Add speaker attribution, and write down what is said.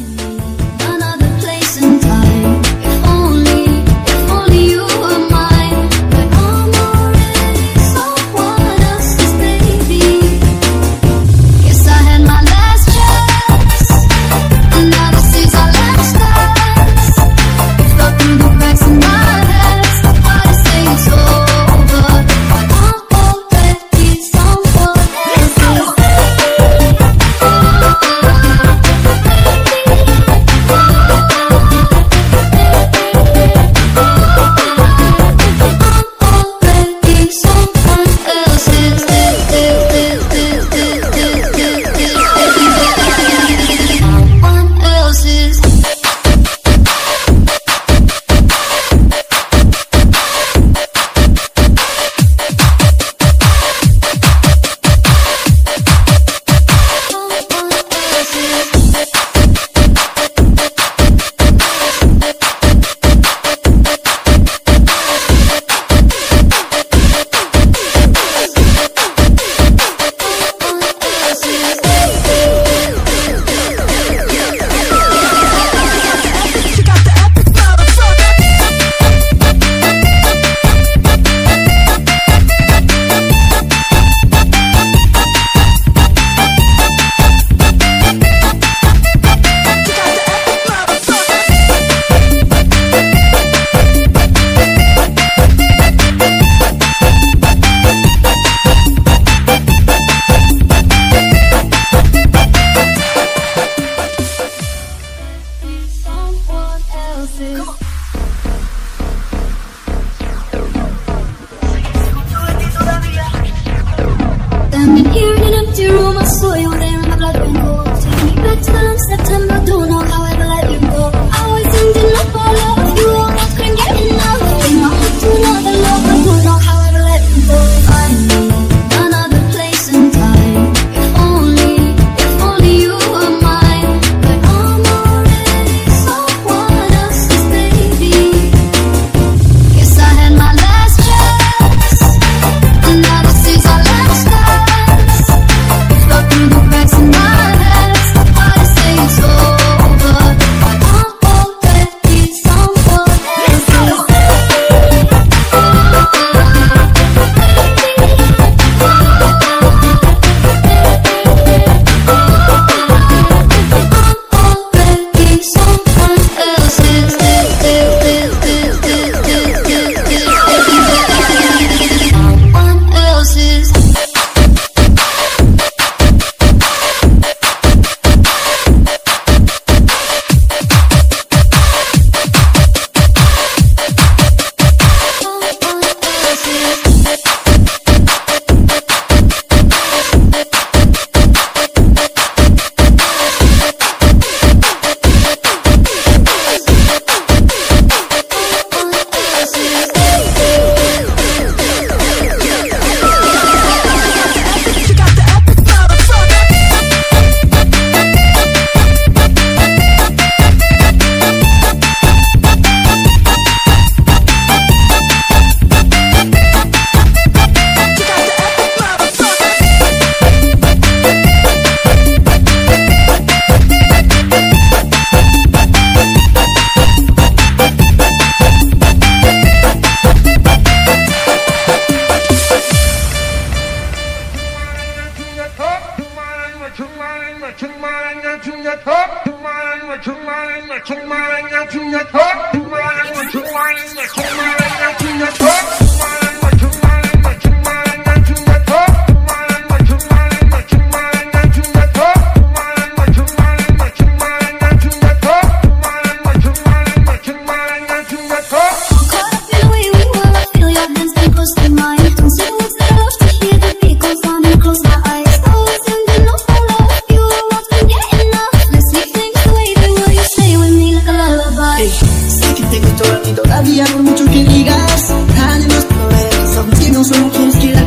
Speaker 1: in me. saw you there in my blood raincoat Take me back to the long September, don't know how I Thank you.
Speaker 2: confused you